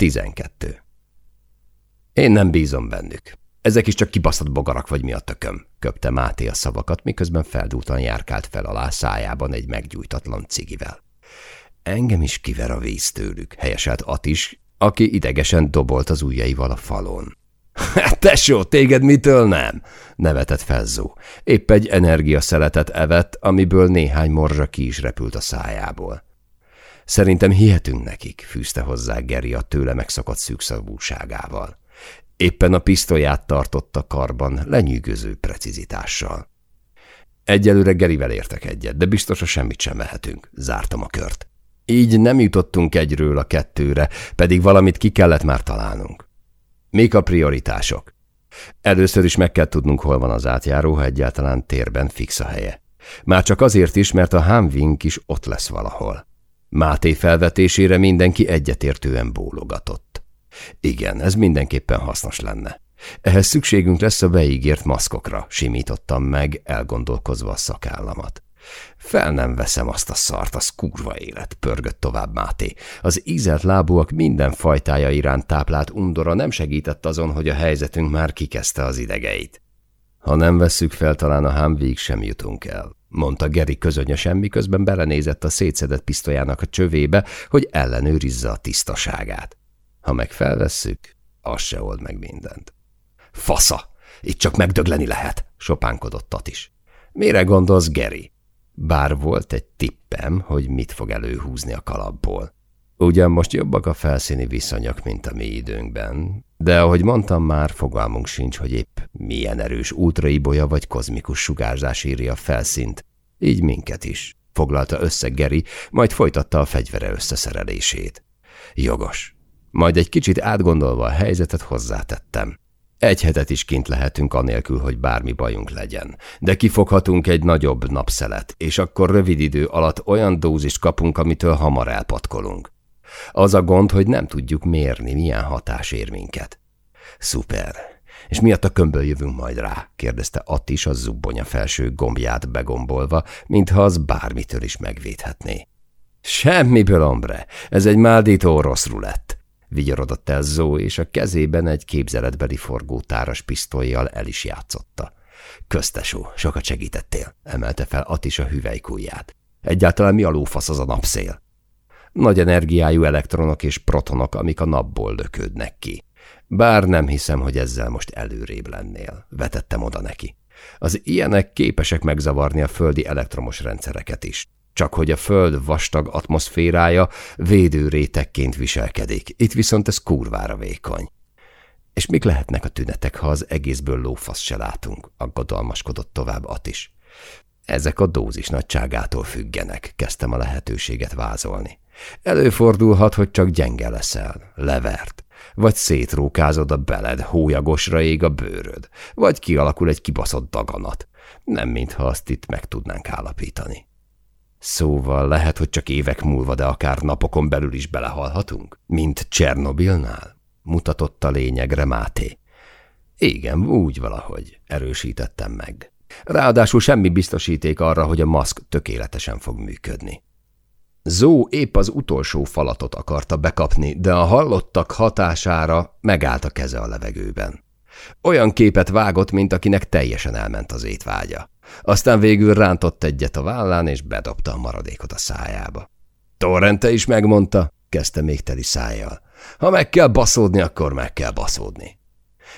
Tizenkettő. Én nem bízom bennük. Ezek is csak kibaszott bogarak vagy mi a tököm, köpte Máté a szavakat, miközben feldúltan járkált fel alá szájában egy meggyújtatlan cigivel. Engem is kiver a víz tőlük, helyeselt Atis, aki idegesen dobolt az ujjaival a falon. Tesó, téged mitől nem? nevetett Felzó. Épp egy energiaszeletet evett, amiből néhány morzsa ki is repült a szájából. Szerintem hihetünk nekik, fűzte hozzá Geri a tőle megszakadt szűkszavúságával. Éppen a pisztolyát tartotta karban, lenyűgöző precizitással. Egyelőre Gerivel értek egyet, de biztos, semmit sem vehetünk. Zártam a kört. Így nem jutottunk egyről a kettőre, pedig valamit ki kellett már találnunk. Mik a prioritások? Először is meg kell tudnunk, hol van az átjáró, ha egyáltalán térben fix a helye. Már csak azért is, mert a Hamvink is ott lesz valahol. Máté felvetésére mindenki egyetértően bólogatott. Igen, ez mindenképpen hasznos lenne. Ehhez szükségünk lesz a beígért maszkokra, simítottam meg, elgondolkozva a szakállamat. Fel nem veszem azt a szart, az kurva élet, pörgött tovább Máté. Az ízelt lábúak minden fajtája iránt táplált undora nem segített azon, hogy a helyzetünk már kikezdte az idegeit. Ha nem vesszük fel, talán a hámvég sem jutunk el, mondta Geri közönösen, miközben belenézett a szétszedett pisztolyának a csövébe, hogy ellenőrizze a tisztaságát. Ha meg felvesszük, az se old meg mindent. Fasza! Itt csak megdögleni lehet, sopánkodott is. Mire gondolsz, Geri? bár volt egy tippem, hogy mit fog előhúzni a kalapból. Ugyan most jobbak a felszíni viszonyok, mint a mi időnkben, de ahogy mondtam már, fogalmunk sincs, hogy épp milyen erős ultraibolya vagy kozmikus sugárzás írja a felszínt, így minket is, foglalta össze Geri, majd folytatta a fegyvere összeszerelését. Jogos. Majd egy kicsit átgondolva a helyzetet hozzátettem. Egy hetet is kint lehetünk anélkül, hogy bármi bajunk legyen, de kifoghatunk egy nagyobb napszelet, és akkor rövid idő alatt olyan dózist kapunk, amitől hamar elpatkolunk. Az a gond, hogy nem tudjuk mérni, milyen hatás ér minket. Szuper. És miatt a kömből jövünk majd rá? kérdezte Attis a zubbonya felső gombját begombolva, mintha az bármitől is megvédhetné. Semmiből, ombre. Ez egy máldító rossz rulett vigyorodott el Zó, és a kezében egy képzeletbeli forgótáras pisztolyjal el is játszotta. Köztesó, sokat segítettél, emelte fel Atis a hüvelykújját. Egyáltalán mi a lófasz az a napszél? Nagy energiájú elektronok és protonok, amik a napból löködnek ki. Bár nem hiszem, hogy ezzel most előrébb lennél, vetettem oda neki. Az ilyenek képesek megzavarni a földi elektromos rendszereket is csak hogy a Föld vastag atmoszférája védőrétekként viselkedik, itt viszont ez kurvára vékony. És mik lehetnek a tünetek, ha az egészből lófasz se látunk, aggodalmaskodott tovább Atis. Ezek a dózis nagyságától függenek, kezdtem a lehetőséget vázolni. Előfordulhat, hogy csak gyenge leszel, levert, vagy szétrókázod a beled, hólyagosra ég a bőröd, vagy kialakul egy kibaszott daganat. Nem mintha azt itt meg tudnánk állapítani. Szóval lehet, hogy csak évek múlva, de akár napokon belül is belehalhatunk? Mint Csernobilnál? Mutatott a lényegre Máté. Igen, úgy valahogy, erősítettem meg. Ráadásul semmi biztosíték arra, hogy a maszk tökéletesen fog működni. Zó épp az utolsó falatot akarta bekapni, de a hallottak hatására megállt a keze a levegőben. Olyan képet vágott, mint akinek teljesen elment az étvágya. Aztán végül rántott egyet a vállán, és bedobta a maradékot a szájába. Torrente is megmondta, kezdte még teli szájjal. Ha meg kell baszódni, akkor meg kell baszódni.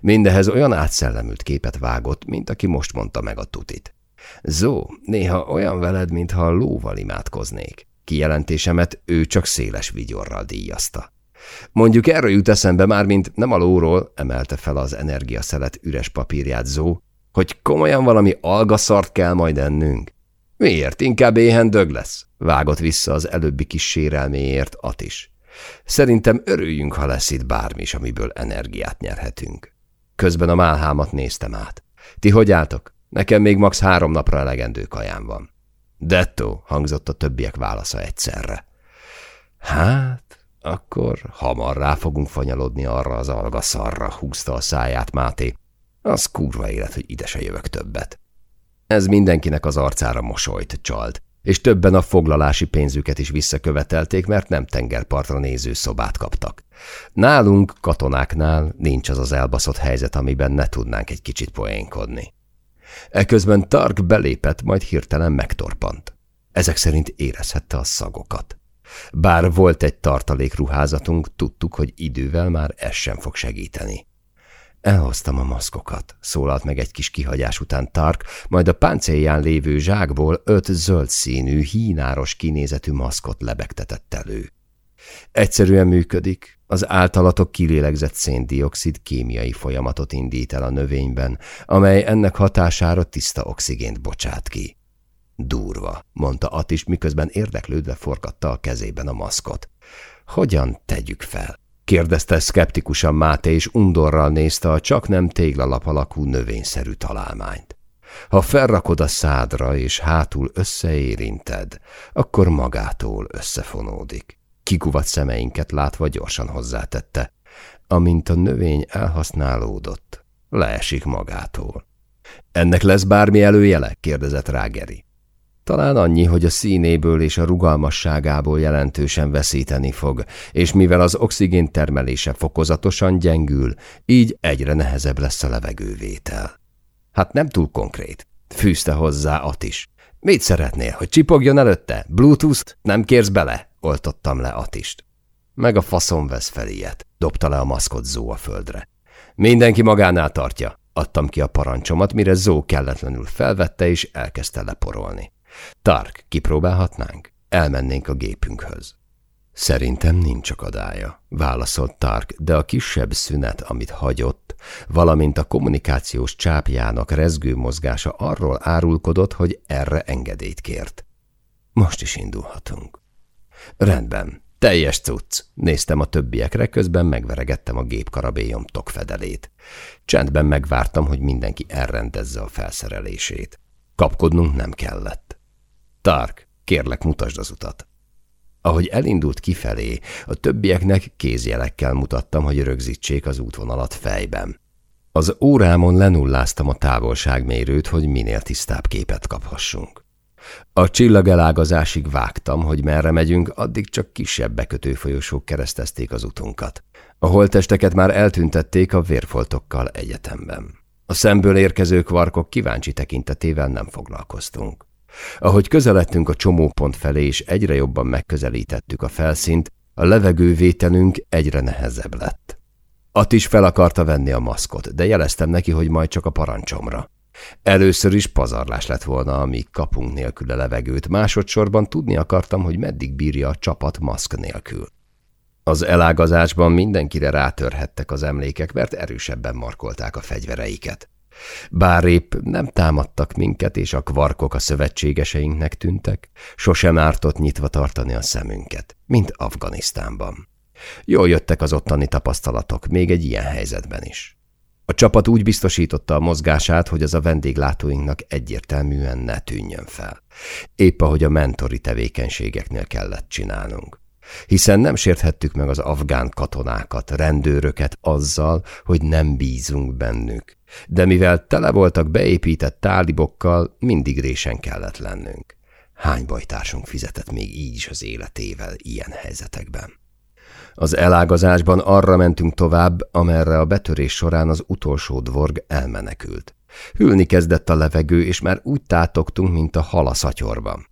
Mindehez olyan átszellemült képet vágott, mint aki most mondta meg a tutit. Zó, néha olyan veled, mintha a lóval imádkoznék. Kijelentésemet ő csak széles vigyorral díjazta. Mondjuk erről jut eszembe már, mint nem a lóról, emelte fel az energiaszelet üres papírját Zó, hogy komolyan valami algaszart kell majd ennünk. Miért? Inkább éhen dög lesz. Vágott vissza az előbbi kis sérelméért Atis. Szerintem örüljünk, ha lesz itt bármi is, amiből energiát nyerhetünk. Közben a málhámat néztem át. Ti hogy álltok? Nekem még max. három napra elegendő kajám van. Detto, hangzott a többiek válasza egyszerre. Hát, akkor hamar rá fogunk fanyalodni arra az algaszarra, húzta a száját Máté, az kurva élet, hogy ide se jövök többet. Ez mindenkinek az arcára mosolyt csalt, és többen a foglalási pénzüket is visszakövetelték, mert nem tengerpartra néző szobát kaptak. Nálunk, katonáknál nincs az az elbaszott helyzet, amiben ne tudnánk egy kicsit poénkodni. Eközben Tark belépett, majd hirtelen megtorpant. Ezek szerint érezhette a szagokat. Bár volt egy tartalékruházatunk, tudtuk, hogy idővel már ez sem fog segíteni. Elhoztam a maszkokat, szólalt meg egy kis kihagyás után Tark, majd a páncélján lévő zsákból öt zöld színű, hínáros kinézetű maszkot lebegtetett elő. Egyszerűen működik, az általatok kilélegzett széndiokszid kémiai folyamatot indít el a növényben, amely ennek hatására tiszta oxigént bocsát ki. Durva, mondta Atis, miközben érdeklődve forgatta a kezében a maszkot. Hogyan tegyük fel? kérdezte szkeptikusan Máté, és undorral nézte a csak nem téglalap alakú növényszerű találmányt. Ha felrakod a szádra, és hátul összeérinted, akkor magától összefonódik. Kikuvat szemeinket látva gyorsan hozzátette. Amint a növény elhasználódott, leesik magától. Ennek lesz bármi előjele? kérdezett Rágeri. Talán annyi, hogy a színéből és a rugalmasságából jelentősen veszíteni fog, és mivel az oxigén termelése fokozatosan gyengül, így egyre nehezebb lesz a levegővétel. Hát nem túl konkrét, fűzte hozzá Atis. Mit szeretnél, hogy csipogjon előtte? Bluetooth-t? Nem kérsz bele? Oltottam le Atist. Meg a faszom vesz fel ilyet, dobta le a maszkot Zó a földre. Mindenki magánál tartja. Adtam ki a parancsomat, mire Zó kelletlenül felvette és elkezdte leporolni. Tark, kipróbálhatnánk? Elmennénk a gépünkhöz. Szerintem nincs akadálya, válaszolt Tark, de a kisebb szünet, amit hagyott, valamint a kommunikációs csápjának rezgő mozgása arról árulkodott, hogy erre engedélyt kért. Most is indulhatunk. Rendben, teljes cucc. Néztem a többiekre, közben megveregettem a gépkarabélyom tokfedelét. Csendben megvártam, hogy mindenki elrendezze a felszerelését. Kapkodnunk nem kellett. Tark, kérlek, mutasd az utat. Ahogy elindult kifelé, a többieknek kézjelekkel mutattam, hogy rögzítsék az útvonalat fejben. Az órámon lenulláztam a távolságmérőt, hogy minél tisztább képet kaphassunk. A csillagelágazásig vágtam, hogy merre megyünk, addig csak kisebb bekötőfolyosók keresztezték az utunkat. A holtesteket már eltüntették a vérfoltokkal egyetemben. A szemből érkező kvarkok kíváncsi tekintetével nem foglalkoztunk. Ahogy közeledtünk a csomópont felé és egyre jobban megközelítettük a felszínt, a levegővételünk egyre nehezebb lett. At is fel akarta venni a maszkot, de jeleztem neki, hogy majd csak a parancsomra. Először is pazarlás lett volna, amíg kapunk nélkül a levegőt, másodszorban tudni akartam, hogy meddig bírja a csapat maszk nélkül. Az elágazásban mindenkire rátörhettek az emlékek, mert erősebben markolták a fegyvereiket. Bár épp nem támadtak minket, és a kvarkok a szövetségeseinknek tűntek, sosem ártott nyitva tartani a szemünket, mint Afganisztánban. Jól jöttek az ottani tapasztalatok, még egy ilyen helyzetben is. A csapat úgy biztosította a mozgását, hogy az a vendéglátóinknak egyértelműen ne tűnjön fel. Épp ahogy a mentori tevékenységeknél kellett csinálnunk. Hiszen nem sérthettük meg az afgán katonákat, rendőröket azzal, hogy nem bízunk bennük, de mivel tele voltak beépített tálibokkal, mindig résen kellett lennünk. Hány bajtársunk fizetett még így is az életével ilyen helyzetekben? Az elágazásban arra mentünk tovább, amerre a betörés során az utolsó dvorg elmenekült. Hűlni kezdett a levegő, és már úgy tátogtunk, mint a hal a szatyorban.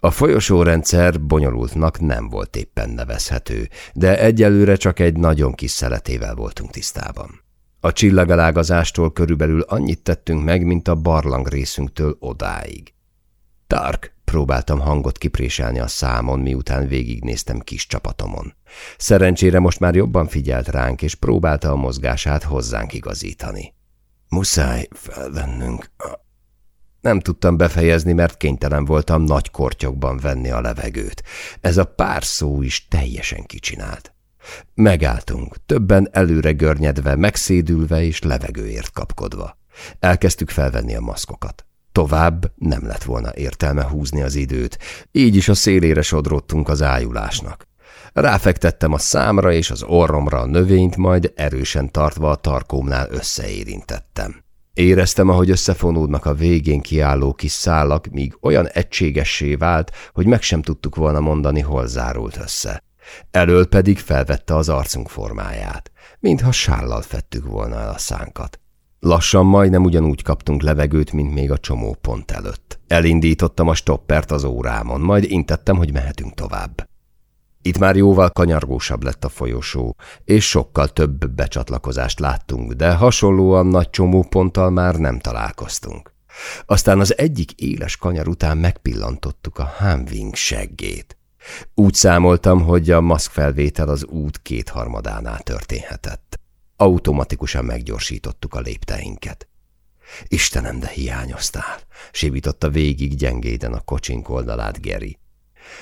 A folyosórendszer bonyolultnak nem volt éppen nevezhető, de egyelőre csak egy nagyon kis szeletével voltunk tisztában. A csillagalágazástól körülbelül annyit tettünk meg, mint a barlang részünktől odáig. Tark, próbáltam hangot kipréselni a számon, miután végignéztem kis csapatomon. Szerencsére most már jobban figyelt ránk, és próbálta a mozgását hozzánk igazítani. Muszáj felvennünk. Nem tudtam befejezni, mert kénytelen voltam nagy kortyokban venni a levegőt. Ez a pár szó is teljesen kicsinált. Megálltunk, többen előre görnyedve, megszédülve és levegőért kapkodva. Elkezdtük felvenni a maszkokat. Tovább nem lett volna értelme húzni az időt, így is a szélére sodródtunk az ájulásnak. Ráfektettem a számra és az orromra a növényt, majd erősen tartva a tarkómnál összeérintettem. Éreztem, ahogy összefonódnak a végén kiálló kis szálak, míg olyan egységessé vált, hogy meg sem tudtuk volna mondani, hol zárult össze. Elől pedig felvette az arcunk formáját, mintha sállal fettük volna el a szánkat. Lassan majdnem ugyanúgy kaptunk levegőt, mint még a csomópont előtt. Elindítottam a stoppert az órámon, majd intettem, hogy mehetünk tovább. Itt már jóval kanyargósabb lett a folyosó, és sokkal több becsatlakozást láttunk, de hasonlóan nagy csomóponttal már nem találkoztunk. Aztán az egyik éles kanyar után megpillantottuk a Hamwing seggét. Úgy számoltam, hogy a maszkfelvétel az út kétharmadánál történhetett. Automatikusan meggyorsítottuk a lépteinket. Istenem, de hiányoztál, sibította végig gyengéden a kocsink oldalát Geri.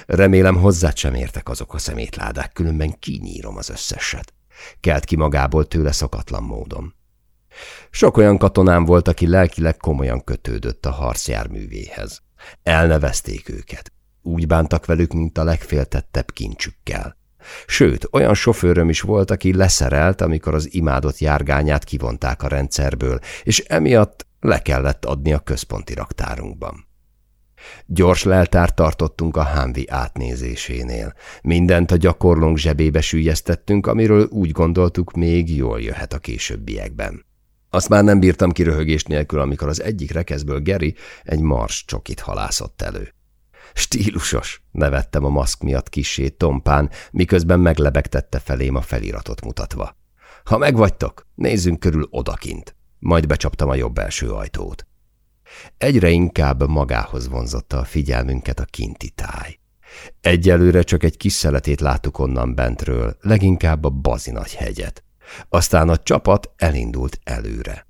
Remélem hozzád sem értek azok a szemétládák, különben kinyírom az összeset. Kelt ki magából tőle szokatlan módon. Sok olyan katonám volt, aki lelkileg komolyan kötődött a harcjárművéhez. Elnevezték őket. Úgy bántak velük, mint a legféltettebb kincsükkel. Sőt, olyan sofőröm is volt, aki leszerelt, amikor az imádott járgányát kivonták a rendszerből, és emiatt le kellett adni a központi raktárunkban. Gyors leltárt tartottunk a Hámvi átnézésénél. Mindent a gyakorlónk zsebébe sűjesztettünk, amiről úgy gondoltuk, még jól jöhet a későbbiekben. Azt már nem bírtam ki röhögés nélkül, amikor az egyik rekeszből Geri egy mars csokit halászott elő. Stílusos, nevettem a maszk miatt kisé tompán, miközben meglebegtette felém a feliratot mutatva. Ha megvagytok, nézzünk körül odakint. Majd becsaptam a jobb első ajtót. Egyre inkább magához vonzotta a figyelmünket a kinti táj. Egyelőre csak egy kis szeletét láttuk onnan bentről, leginkább a bazinagy hegyet. Aztán a csapat elindult előre.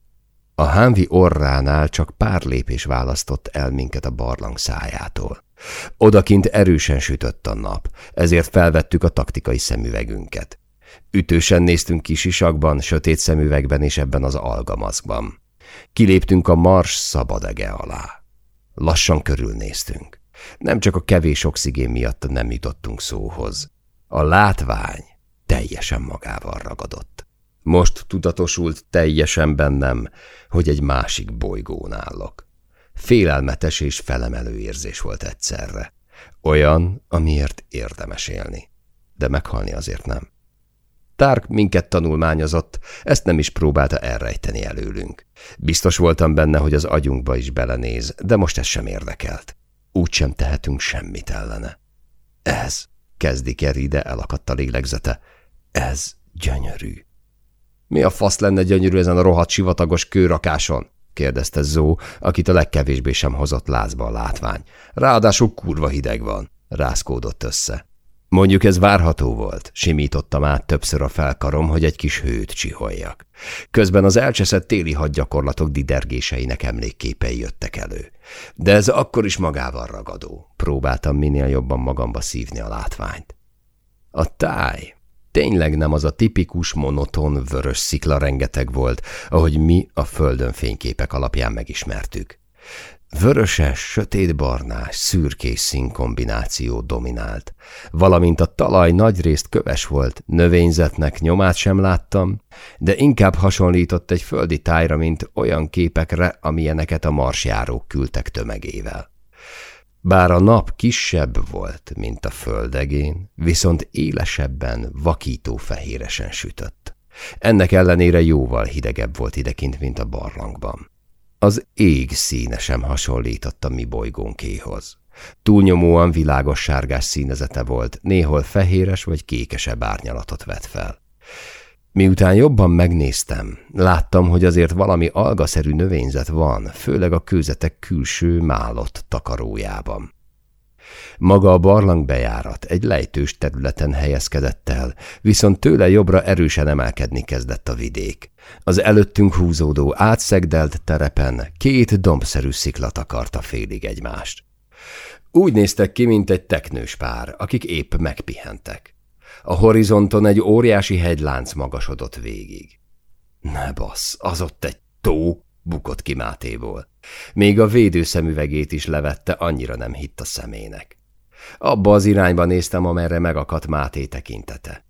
A hámvi orránál csak pár lépés választott el minket a barlang szájától. Odakint erősen sütött a nap, ezért felvettük a taktikai szemüvegünket. Ütősen néztünk kisisakban, sötét szemüvegben és ebben az algamaszkban. Kiléptünk a mars szabadege alá. Lassan körülnéztünk. Nem csak a kevés oxigén miatt nem jutottunk szóhoz. A látvány teljesen magával ragadott. Most tudatosult teljesen bennem, hogy egy másik bolygón állok. Félelmetes és felemelő érzés volt egyszerre. Olyan, amiért érdemes élni. De meghalni azért nem. Tárk minket tanulmányozott, ezt nem is próbálta elrejteni előlünk. Biztos voltam benne, hogy az agyunkba is belenéz, de most ez sem érdekelt. Úgy sem tehetünk semmit ellene. Ez, kezdi Kerry, de elakadt a lélegzete. Ez gyönyörű. Mi a fasz lenne gyönyörű ezen a rohadt sivatagos kőrakáson? kérdezte Zó, akit a legkevésbé sem hozott lázba a látvány. Ráadásul kurva hideg van, rászkódott össze. Mondjuk ez várható volt, simítottam át többször a felkarom, hogy egy kis hőt csiholjak. Közben az elcseszett téli hadgyakorlatok didergéseinek emlékképei jöttek elő. De ez akkor is magával ragadó. Próbáltam minél jobban magamba szívni a látványt. A táj tényleg nem az a tipikus, monoton, vörös szikla rengeteg volt, ahogy mi a földön fényképek alapján megismertük. Vöröses, sötétbarnás, szürkés színkombináció dominált, valamint a talaj nagyrészt köves volt, növényzetnek nyomát sem láttam, de inkább hasonlított egy földi tájra, mint olyan képekre, amilyeneket a marsjárók küldtek tömegével. Bár a nap kisebb volt, mint a földegén, viszont élesebben, vakító fehéresen sütött. Ennek ellenére jóval hidegebb volt idekint, mint a barlangban. Az ég színe sem hasonlított a mi bolygónkéhoz. Túlnyomóan világos sárgás színezete volt, néhol fehéres vagy kékesebb árnyalatot vett fel. Miután jobban megnéztem, láttam, hogy azért valami algaszerű növényzet van, főleg a kőzetek külső málott takarójában. Maga a barlang bejárat egy lejtős területen helyezkedett el, viszont tőle jobbra erősen emelkedni kezdett a vidék. Az előttünk húzódó átszegdelt terepen két dombszerű szikla takarta félig egymást. Úgy néztek ki, mint egy teknős pár, akik épp megpihentek. A horizonton egy óriási hegylánc magasodott végig. Ne bassz, az ott egy tó, bukott ki Mátéból. Még a védőszemüvegét is levette, annyira nem hitt a szemének. Abba az irányba néztem, amerre megakadt Máté tekintete.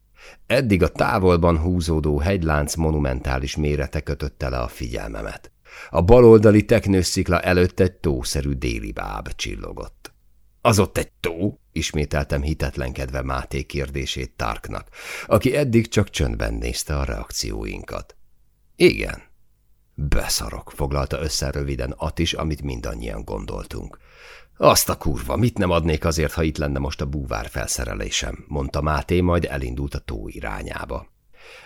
Eddig a távolban húzódó hegylánc monumentális mérete kötötte le a figyelmemet. A baloldali teknőszikla előtt egy tószerű déli báb csillogott. Az ott egy tó? Ismételtem hitetlenkedve Máté kérdését Tarknak, aki eddig csak csöndben nézte a reakcióinkat. Igen. Beszarok, foglalta össze röviden is, amit mindannyian gondoltunk. Azt a kurva, mit nem adnék azért, ha itt lenne most a búvár felszerelésem, mondta Máté, majd elindult a tó irányába.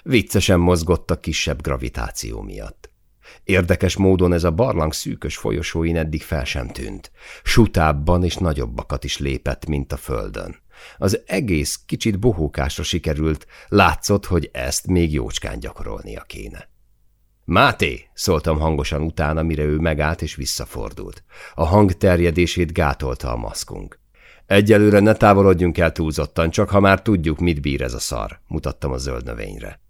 Viccesen mozgott a kisebb gravitáció miatt. Érdekes módon ez a barlang szűkös folyosóin eddig fel sem tűnt. Sutábban és nagyobbakat is lépett, mint a földön. Az egész kicsit bohókásra sikerült, látszott, hogy ezt még jócskán gyakorolnia kéne. Máté! szóltam hangosan utána, mire ő megállt és visszafordult. A hang terjedését gátolta a maszkunk. Egyelőre ne távolodjunk el túlzottan, csak ha már tudjuk, mit bír ez a szar, mutattam a zöld növényre.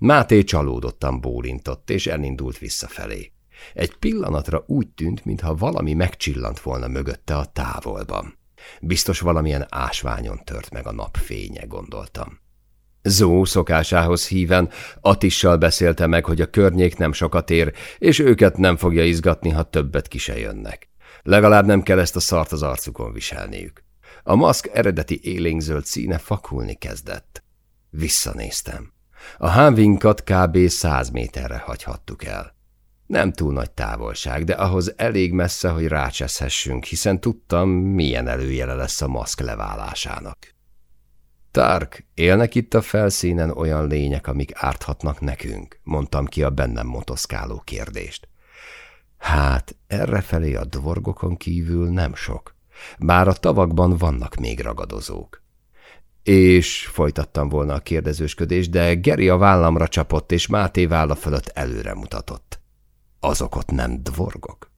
Máté csalódottan bólintott, és elindult visszafelé. Egy pillanatra úgy tűnt, mintha valami megcsillant volna mögötte a távolban. Biztos valamilyen ásványon tört meg a napfénye, gondoltam. Zó szokásához híven Atissal beszélte meg, hogy a környék nem sokat ér, és őket nem fogja izgatni, ha többet ki se jönnek. Legalább nem kell ezt a szart az arcukon viselniük. A maszk eredeti élénkzöld színe fakulni kezdett. Visszanéztem. A hánvinkat kb. száz méterre hagyhattuk el. Nem túl nagy távolság, de ahhoz elég messze, hogy rácseszhessünk, hiszen tudtam, milyen előjele lesz a maszk leválásának. Tark, élnek itt a felszínen olyan lények, amik árthatnak nekünk? Mondtam ki a bennem motoszkáló kérdést. Hát, errefelé a dvorgokon kívül nem sok. Bár a tavakban vannak még ragadozók. És folytattam volna a kérdezősködést, de Geri a vállamra csapott, és Máté válla fölött előre mutatott. Azok ott nem dvorgok?